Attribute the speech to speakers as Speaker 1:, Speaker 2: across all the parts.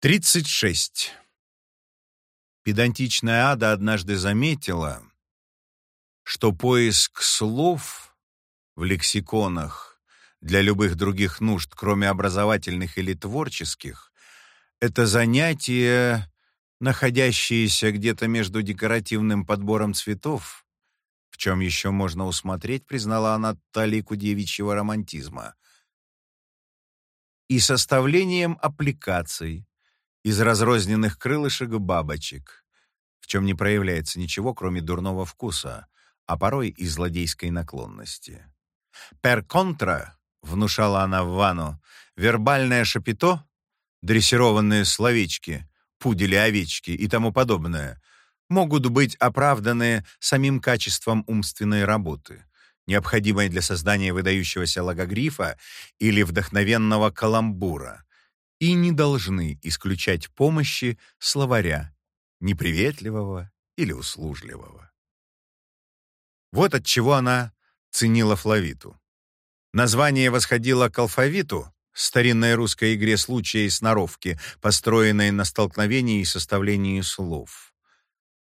Speaker 1: 36. Педантичная ада однажды заметила, что поиск слов в лексиконах для любых других нужд, кроме образовательных или творческих, это занятие, находящееся где-то между декоративным подбором цветов, в чем еще можно усмотреть, признала она талику девичьего романтизма, и составлением аппликаций, из разрозненных крылышек бабочек, в чем не проявляется ничего, кроме дурного вкуса, а порой и злодейской наклонности. «Пер контра», — внушала она в ванну, — «вербальное шапито, дрессированные словечки, пудели-овечки и тому подобное, могут быть оправданы самим качеством умственной работы, необходимой для создания выдающегося логогрифа или вдохновенного каламбура, и не должны исключать помощи словаря, неприветливого или услужливого. Вот от чего она ценила флавиту. Название восходило к алфавиту, старинной русской игре случая и сноровки, построенной на столкновении и составлении слов.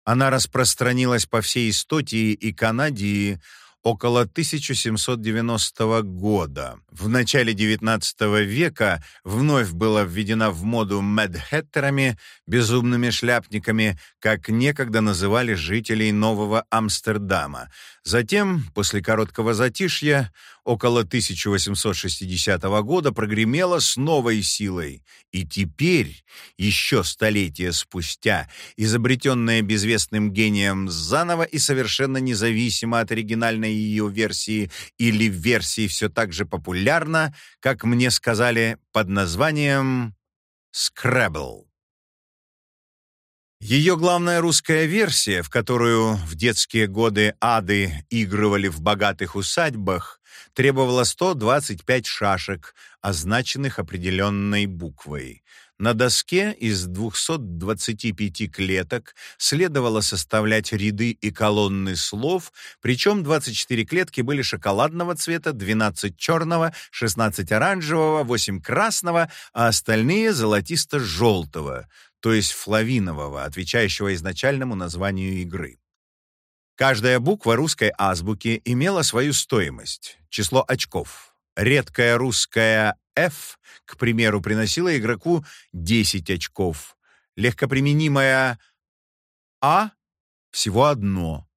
Speaker 1: Она распространилась по всей Истотии и Канадии около 1790 года. В начале XIX века вновь была введена в моду мэдхеттерами, безумными шляпниками, как некогда называли жителей Нового Амстердама. Затем, после короткого затишья, около 1860 года прогремела с новой силой. И теперь, еще столетия спустя, изобретенная безвестным гением заново и совершенно независимо от оригинальной ее версии или версии все так же популярна, как мне сказали, под названием Scrabble. Ее главная русская версия, в которую в детские годы ады игрывали в богатых усадьбах, требовала 125 шашек, означенных определенной буквой. На доске из 225 клеток следовало составлять ряды и колонны слов, причем 24 клетки были шоколадного цвета, 12 черного, 16 оранжевого, 8 красного, а остальные золотисто-желтого, то есть флавинового, отвечающего изначальному названию игры. Каждая буква русской азбуки имела свою стоимость, число очков. Редкая русская F, к примеру, приносила игроку 10 очков. Легкоприменимая А — всего одно.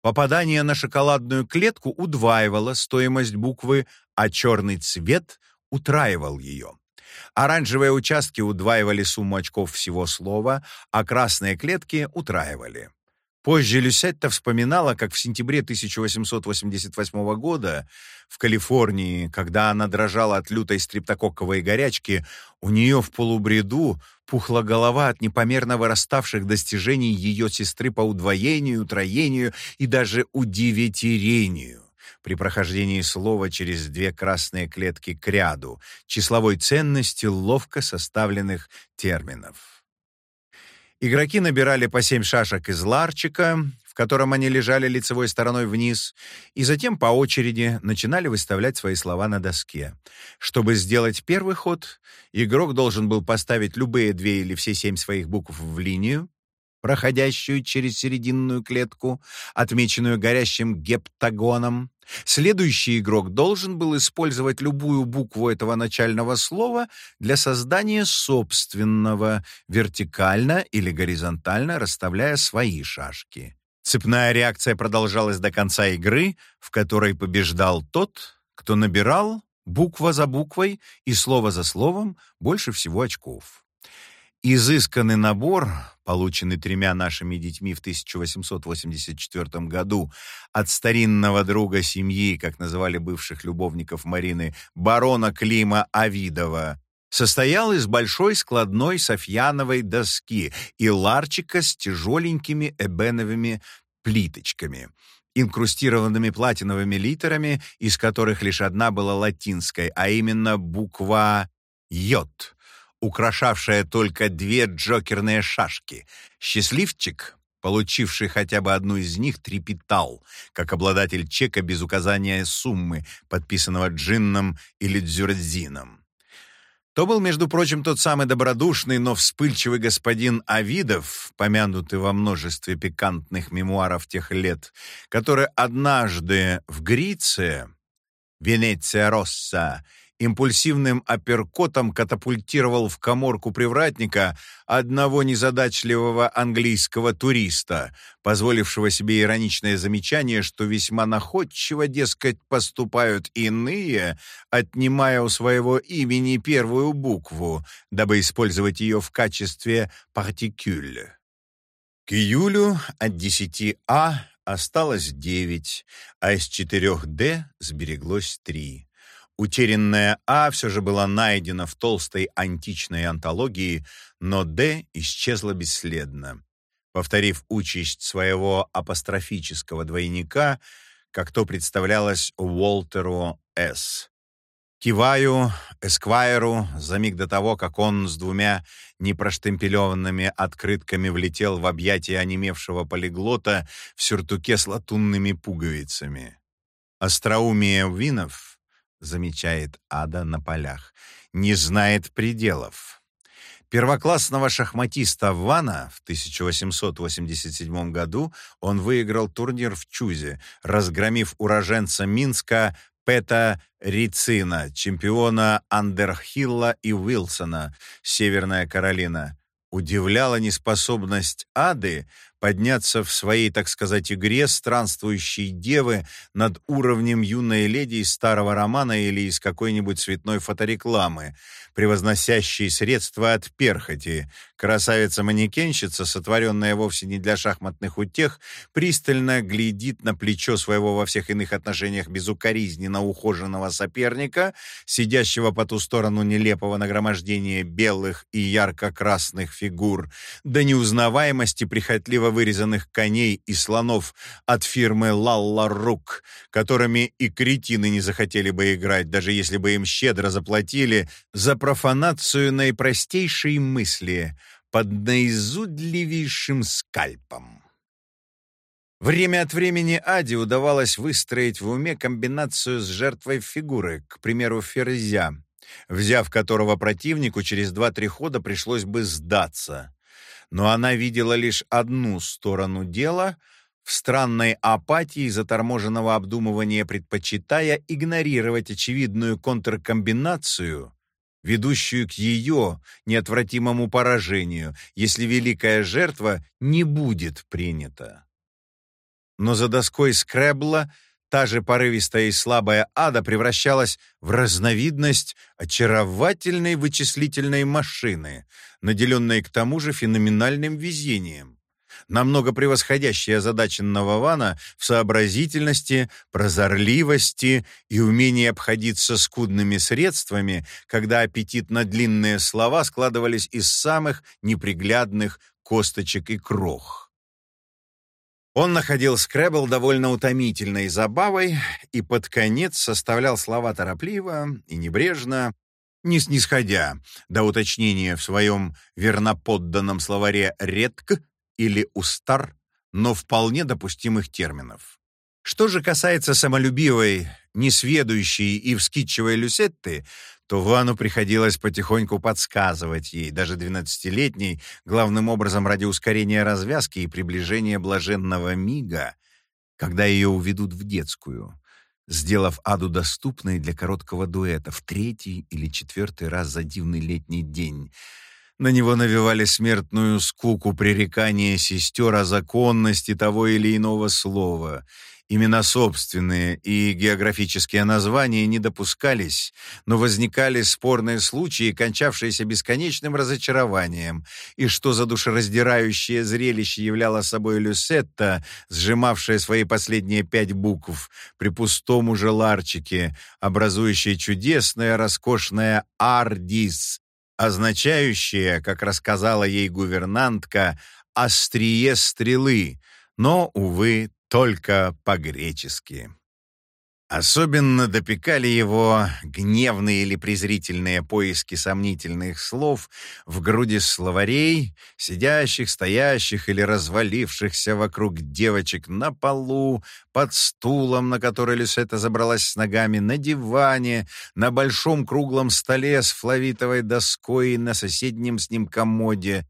Speaker 1: Попадание на шоколадную клетку удваивало стоимость буквы, а черный цвет утраивал ее. Оранжевые участки удваивали сумму очков всего слова, а красные клетки утраивали. Позже Люсетта вспоминала, как в сентябре 1888 года в Калифорнии, когда она дрожала от лютой стрептококковой горячки, у нее в полубреду пухла голова от непомерно выраставших достижений ее сестры по удвоению, троению и даже удевятерению при прохождении слова через две красные клетки к ряду, числовой ценности ловко составленных терминов. Игроки набирали по семь шашек из ларчика, в котором они лежали лицевой стороной вниз, и затем по очереди начинали выставлять свои слова на доске. Чтобы сделать первый ход, игрок должен был поставить любые две или все семь своих букв в линию, проходящую через серединную клетку, отмеченную горящим гептагоном. Следующий игрок должен был использовать любую букву этого начального слова для создания собственного, вертикально или горизонтально расставляя свои шашки. Цепная реакция продолжалась до конца игры, в которой побеждал тот, кто набирал буква за буквой и слово за словом больше всего очков. Изысканный набор, полученный тремя нашими детьми в 1884 году от старинного друга семьи, как называли бывших любовников Марины, барона Клима Авидова, состоял из большой складной софьяновой доски и ларчика с тяжеленькими эбеновыми плиточками, инкрустированными платиновыми литерами, из которых лишь одна была латинской, а именно буква «Йод», украшавшая только две джокерные шашки. Счастливчик, получивший хотя бы одну из них, трепетал, как обладатель чека без указания суммы, подписанного джинном или дзюрдзином. То был, между прочим, тот самый добродушный, но вспыльчивый господин Авидов, помянутый во множестве пикантных мемуаров тех лет, который однажды в Грице, Венеция Росса, импульсивным апперкотом катапультировал в коморку привратника одного незадачливого английского туриста, позволившего себе ироничное замечание, что весьма находчиво, дескать, поступают иные, отнимая у своего имени первую букву, дабы использовать ее в качестве партикюль. К июлю от 10А осталось 9, а из 4D сбереглось 3. Утерянная А все же была найдена в толстой античной антологии, но Д исчезла бесследно. Повторив участь своего апострофического двойника, как то представлялось Уолтеру С. Киваю Эсквайру за миг до того, как он с двумя непроштемпелеванными открытками влетел в объятия онемевшего полиглота в сюртуке с латунными пуговицами. Остроумие Винов — замечает Ада на полях, не знает пределов. Первоклассного шахматиста Вана в 1887 году он выиграл турнир в Чузе, разгромив уроженца Минска Пета Рицина, чемпиона Андерхилла и Уилсона, Северная Каролина. Удивляла неспособность Ады подняться в своей, так сказать, игре странствующей девы над уровнем юной леди из старого романа или из какой-нибудь цветной фоторекламы, превозносящей средства от перхоти. Красавица-манекенщица, сотворенная вовсе не для шахматных утех, пристально глядит на плечо своего во всех иных отношениях безукоризненно ухоженного соперника, сидящего по ту сторону нелепого нагромождения белых и ярко-красных фигур, до неузнаваемости прихотливо вырезанных коней и слонов от фирмы «Лалла Рук», которыми и кретины не захотели бы играть, даже если бы им щедро заплатили за профанацию наипростейшей мысли под наизудливейшим скальпом. Время от времени Аде удавалось выстроить в уме комбинацию с жертвой фигуры, к примеру, ферзя, взяв которого противнику через два-три хода пришлось бы сдаться но она видела лишь одну сторону дела в странной апатии заторможенного обдумывания, предпочитая игнорировать очевидную контркомбинацию, ведущую к ее неотвратимому поражению, если великая жертва не будет принята. Но за доской скребла Та же порывистая и слабая ада превращалась в разновидность очаровательной вычислительной машины, наделенной к тому же феноменальным везением, намного превосходящей озадаченного Вана в сообразительности, прозорливости и умении обходиться скудными средствами, когда аппетит на длинные слова складывались из самых неприглядных косточек и крох. Он находил скребл довольно утомительной забавой и под конец составлял слова торопливо и небрежно, не снисходя до уточнения в своем верноподданном словаре «редк» или «устар», но вполне допустимых терминов. Что же касается самолюбивой, несведущей и вскидчивой Люсетты, то Вану приходилось потихоньку подсказывать ей, даже двенадцатилетней, главным образом ради ускорения развязки и приближения блаженного мига, когда ее уведут в детскую, сделав Аду доступной для короткого дуэта в третий или четвертый раз за дивный летний день. На него навевали смертную скуку пререкания сестер о законности того или иного слова — Имена собственные и географические названия не допускались, но возникали спорные случаи, кончавшиеся бесконечным разочарованием, и что за душераздирающее зрелище являла собой Люсетта, сжимавшая свои последние пять букв при пустом уже ларчике, образующее чудесное роскошное «Ардис», означающее, как рассказала ей гувернантка, «острие стрелы», но, увы, только по-гречески. Особенно допекали его гневные или презрительные поиски сомнительных слов в груди словарей, сидящих, стоящих или развалившихся вокруг девочек на полу, под стулом, на который Люсета забралась с ногами, на диване, на большом круглом столе с флавитовой доской и на соседнем с ним комоде,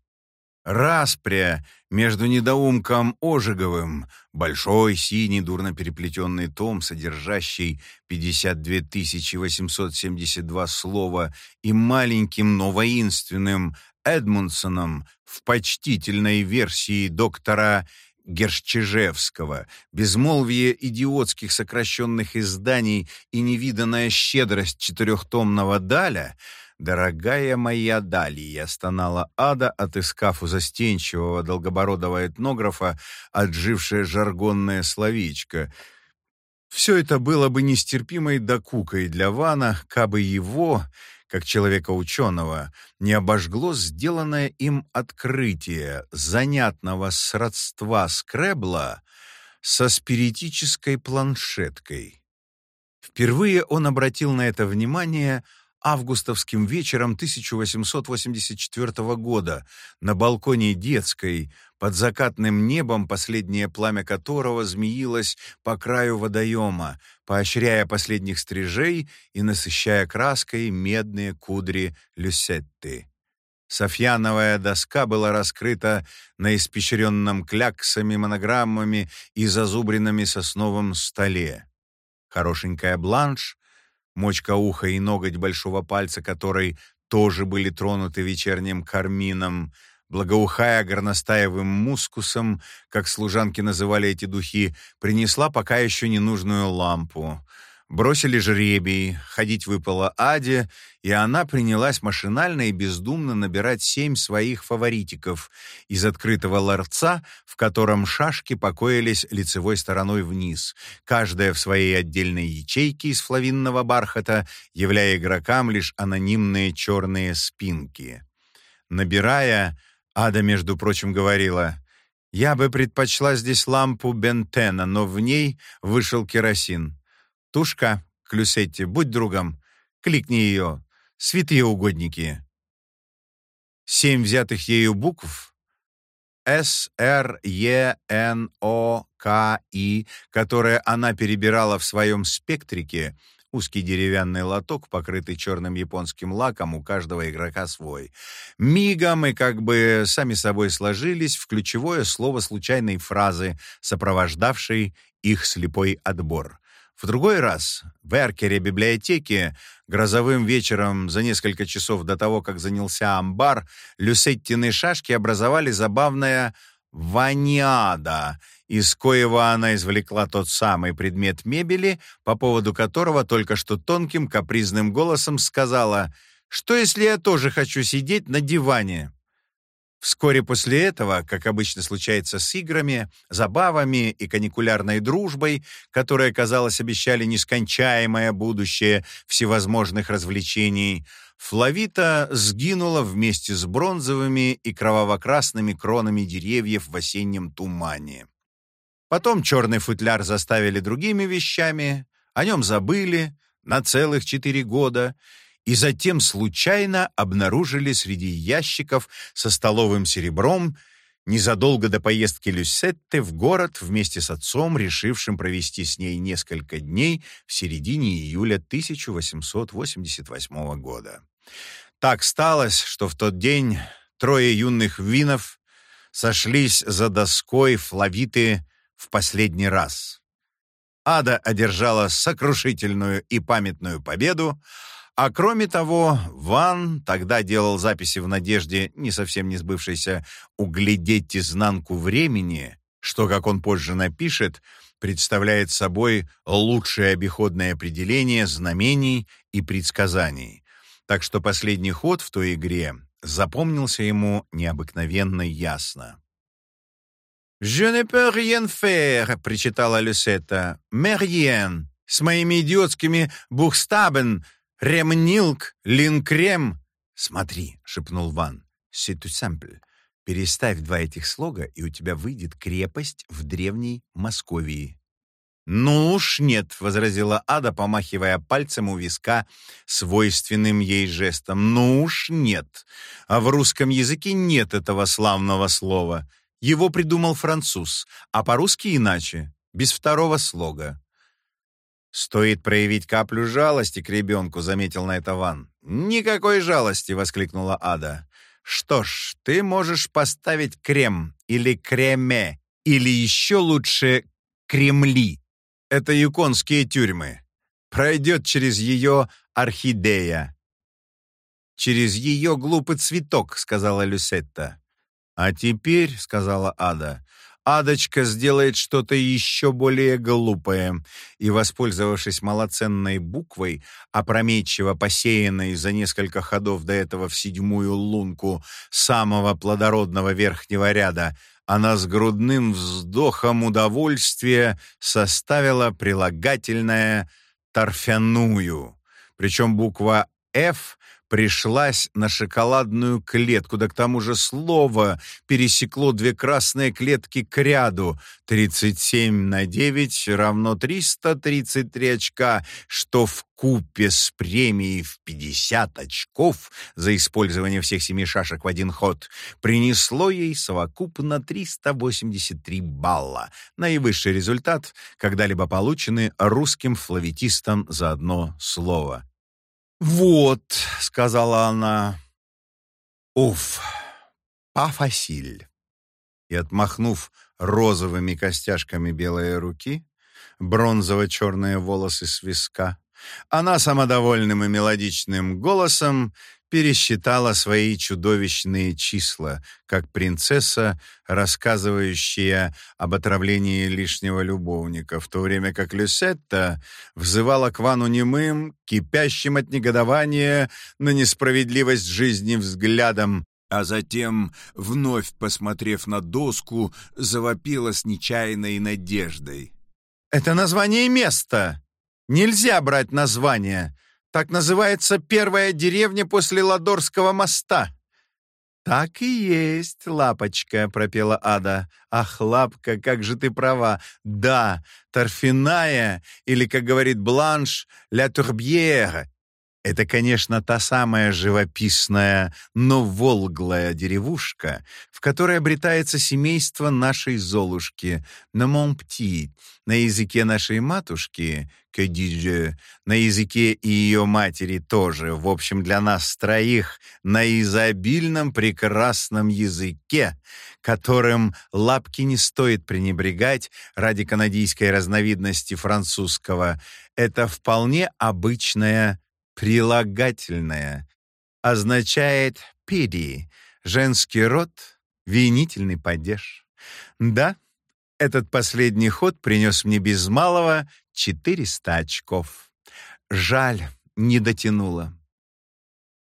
Speaker 1: Распря между недоумком Ожеговым, большой синий дурно переплетенный том, содержащий 52 872 слова, и маленьким, но воинственным Эдмундсоном в почтительной версии доктора Гершчежевского, безмолвие идиотских сокращенных изданий и невиданная щедрость четырехтомного Даля — «Дорогая моя Далия», — стонала Ада, отыскав у застенчивого долгобородого этнографа отжившее жаргонное словечко. Все это было бы нестерпимой докукой для Вана, кабы его, как человека-ученого, не обожгло сделанное им открытие занятного сродства Скребла со спиритической планшеткой. Впервые он обратил на это внимание — августовским вечером 1884 года на балконе детской, под закатным небом, последнее пламя которого змеилось по краю водоема, поощряя последних стрижей и насыщая краской медные кудри Люсетты. Софьяновая доска была раскрыта на испещренном кляксами, монограммами и зазубринами сосновом столе. Хорошенькая бланш мочка уха и ноготь большого пальца которой тоже были тронуты вечерним кармином, благоухая горностаевым мускусом, как служанки называли эти духи, принесла пока еще ненужную лампу. Бросили жребий, ходить выпало Аде, и она принялась машинально и бездумно набирать семь своих фаворитиков из открытого ларца, в котором шашки покоились лицевой стороной вниз, каждая в своей отдельной ячейке из флавинного бархата, являя игрокам лишь анонимные черные спинки. Набирая, Ада, между прочим, говорила, «Я бы предпочла здесь лампу Бентена, но в ней вышел керосин». «Тушка, Клюсетти, будь другом. Кликни ее. Святые угодники». Семь взятых ею букв С, Р, Е, Н, О, К, И, которые она перебирала в своем спектрике, узкий деревянный лоток, покрытый черным японским лаком, у каждого игрока свой. Мигом и как бы сами собой сложились в ключевое слово случайной фразы, сопровождавшей их слепой отбор. В другой раз в эркере библиотеки грозовым вечером за несколько часов до того, как занялся амбар, люсеттины шашки образовали забавное «ваниада», из коего она извлекла тот самый предмет мебели, по поводу которого только что тонким капризным голосом сказала «Что, если я тоже хочу сидеть на диване?» Вскоре после этого, как обычно случается с играми, забавами и каникулярной дружбой, которые, казалось, обещали нескончаемое будущее всевозможных развлечений, Флавита сгинула вместе с бронзовыми и кроваво-красными кронами деревьев в осеннем тумане. Потом черный футляр заставили другими вещами, о нем забыли на целых четыре года — и затем случайно обнаружили среди ящиков со столовым серебром незадолго до поездки Люсетты в город вместе с отцом, решившим провести с ней несколько дней в середине июля 1888 года. Так сталось, что в тот день трое юных винов сошлись за доской флавиты в последний раз. Ада одержала сокрушительную и памятную победу, а кроме того, Ван тогда делал записи в надежде, не совсем не сбывшейся, углядеть изнанку времени, что, как он позже напишет, представляет собой лучшее обиходное определение знамений и предсказаний. Так что последний ход в той игре запомнился ему необыкновенно ясно. «Je ne peux rien faire», — причитала Люсетта. «Mais С моими идиотскими бухстабен Ремнилк, линкрем. Смотри, шепнул Ван. Tout Переставь два этих слога, и у тебя выйдет крепость в древней Московии. «Ну уж нет», — возразила Ада, помахивая пальцем у виска свойственным ей жестом. «Ну уж нет. А в русском языке нет этого славного слова. Его придумал француз, а по-русски иначе, без второго слога». «Стоит проявить каплю жалости к ребенку», — заметил на это Ван. «Никакой жалости!» — воскликнула Ада. «Что ж, ты можешь поставить крем или креме, или еще лучше кремли. Это юконские тюрьмы. Пройдет через ее орхидея». «Через ее глупый цветок», — сказала Люсетта. «А теперь», — сказала Ада, Адочка сделает что-то еще более глупое, и, воспользовавшись малоценной буквой, опрометчиво посеянной за несколько ходов до этого в седьмую лунку самого плодородного верхнего ряда, она с грудным вздохом удовольствия составила прилагательное «торфяную». Причем буква «Ф» пришлась на шоколадную клетку, да к тому же слово пересекло две красные клетки к ряду. 37 на 9 равно 333 очка, что в купе с премией в 50 очков за использование всех семи шашек в один ход принесло ей совокупно 383 балла. Наивысший результат, когда-либо полученный русским флавитистом за одно слово. «Вот», — сказала она, — «уф, пафасиль». И, отмахнув розовыми костяшками белые руки, бронзово-черные волосы с виска, она самодовольным и мелодичным голосом пересчитала свои чудовищные числа, как принцесса, рассказывающая об отравлении лишнего любовника, в то время как Люсетта взывала к Вану немым, кипящим от негодования на несправедливость жизни взглядом, а затем, вновь посмотрев на доску, завопила с нечаянной надеждой. «Это название места! Нельзя брать название! Так называется первая деревня после Ладорского моста». «Так и есть, лапочка», — пропела Ада. «Ах, лапка, как же ты права! Да, торфяная, или, как говорит Бланш, «ля турбьера». Это, конечно, та самая живописная, но волглая деревушка, в которой обретается семейство нашей Золушки, на Монпти, на языке нашей матушки, dis на языке и ее матери тоже, в общем, для нас троих, на изобильном прекрасном языке, которым лапки не стоит пренебрегать ради канадийской разновидности французского. Это вполне обычная Прилагательное означает «пиди» — женский род, винительный падеж. Да, этот последний ход принес мне без малого 400 очков. Жаль, не дотянула.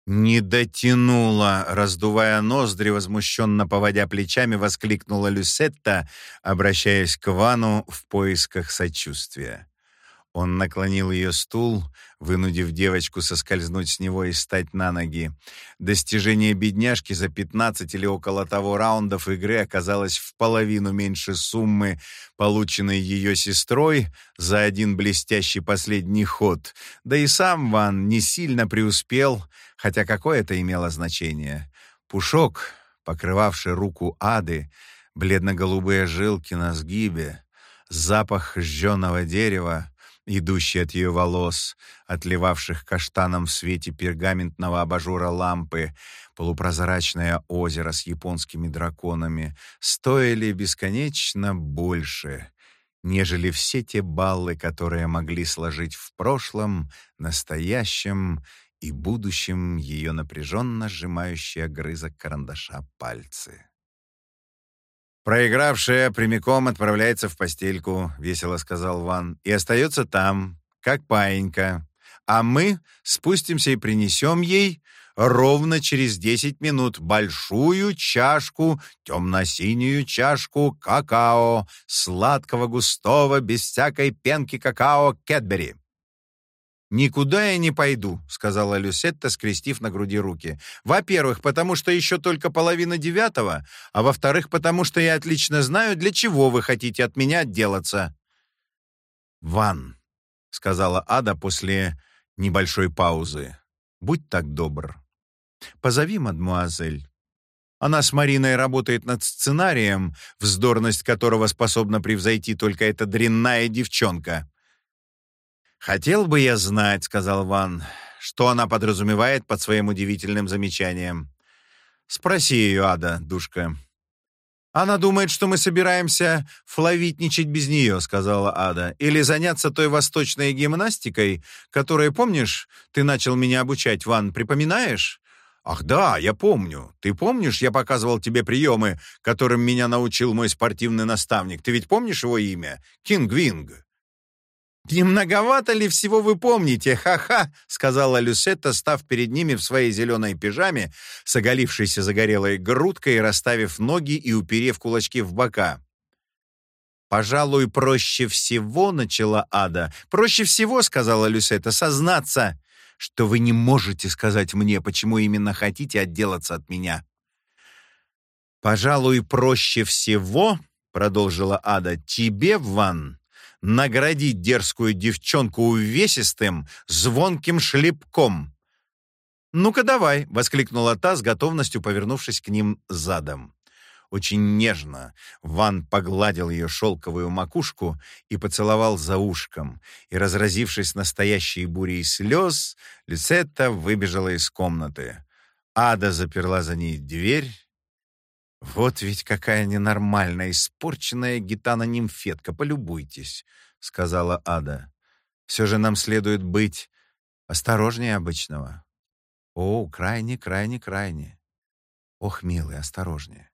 Speaker 1: «Не дотянула!» — раздувая ноздри, возмущенно поводя плечами, воскликнула Люсетта, обращаясь к Вану в поисках сочувствия. Он наклонил ее стул, вынудив девочку соскользнуть с него и встать на ноги. Достижение бедняжки за 15 или около того раундов игры оказалось в половину меньше суммы, полученной ее сестрой за один блестящий последний ход. Да и сам Ван не сильно преуспел, хотя какое это имело значение. Пушок, покрывавший руку Ады, бледно-голубые жилки на сгибе, запах жженого дерева — идущий от ее волос, отливавших каштаном в свете пергаментного абажура лампы, полупрозрачное озеро с японскими драконами, стоили бесконечно больше, нежели все те баллы, которые могли сложить в прошлом, настоящем и будущем ее напряженно сжимающие огрызок карандаша пальцы. «Проигравшая прямиком отправляется в постельку», — весело сказал Ван, «и остается там, как паинька. А мы спустимся и принесем ей ровно через десять минут большую чашку, темно-синюю чашку какао, сладкого, густого, без всякой пенки какао Кэтбери. «Никуда я не пойду», — сказала Люсетта, скрестив на груди руки. «Во-первых, потому что еще только половина девятого, а во-вторых, потому что я отлично знаю, для чего вы хотите от меня отделаться». «Ван», — сказала Ада после небольшой паузы, — «будь так добр. Позови мадмуазель. Она с Мариной работает над сценарием, вздорность которого способна превзойти только эта дрянная девчонка». «Хотел бы я знать», — сказал Ван, — «что она подразумевает под своим удивительным замечанием. Спроси ее, Ада, душка». «Она думает, что мы собираемся флавитничать без нее», — сказала Ада. «Или заняться той восточной гимнастикой, которой, помнишь, ты начал меня обучать, Ван, припоминаешь?» «Ах да, я помню. Ты помнишь, я показывал тебе приемы, которым меня научил мой спортивный наставник? Ты ведь помнишь его имя? Кинг Винг?» «Не многовато ли всего вы помните? Ха-ха!» — сказала Люсетта, став перед ними в своей зеленой пижаме, с загорелой грудкой, расставив ноги и уперев кулачки в бока. «Пожалуй, проще всего», — начала Ада. «Проще всего», — сказала Люсетта, — «сознаться, что вы не можете сказать мне, почему именно хотите отделаться от меня». «Пожалуй, проще всего», — продолжила Ада, — «тебе, Ван, наградить дерзкую девчонку увесистым, звонким шлепком. «Ну-ка давай!» — воскликнула та с готовностью, повернувшись к ним задом. Очень нежно Ван погладил ее шелковую макушку и поцеловал за ушком, и, разразившись настоящей бурей слез, Люцетта выбежала из комнаты. Ада заперла за ней дверь. «Вот ведь какая ненормальная, испорченная гитана-нимфетка, полюбуйтесь», — сказала Ада. «Все же нам следует быть осторожнее обычного». «О, крайне, крайне, крайне. Ох, милый, осторожнее».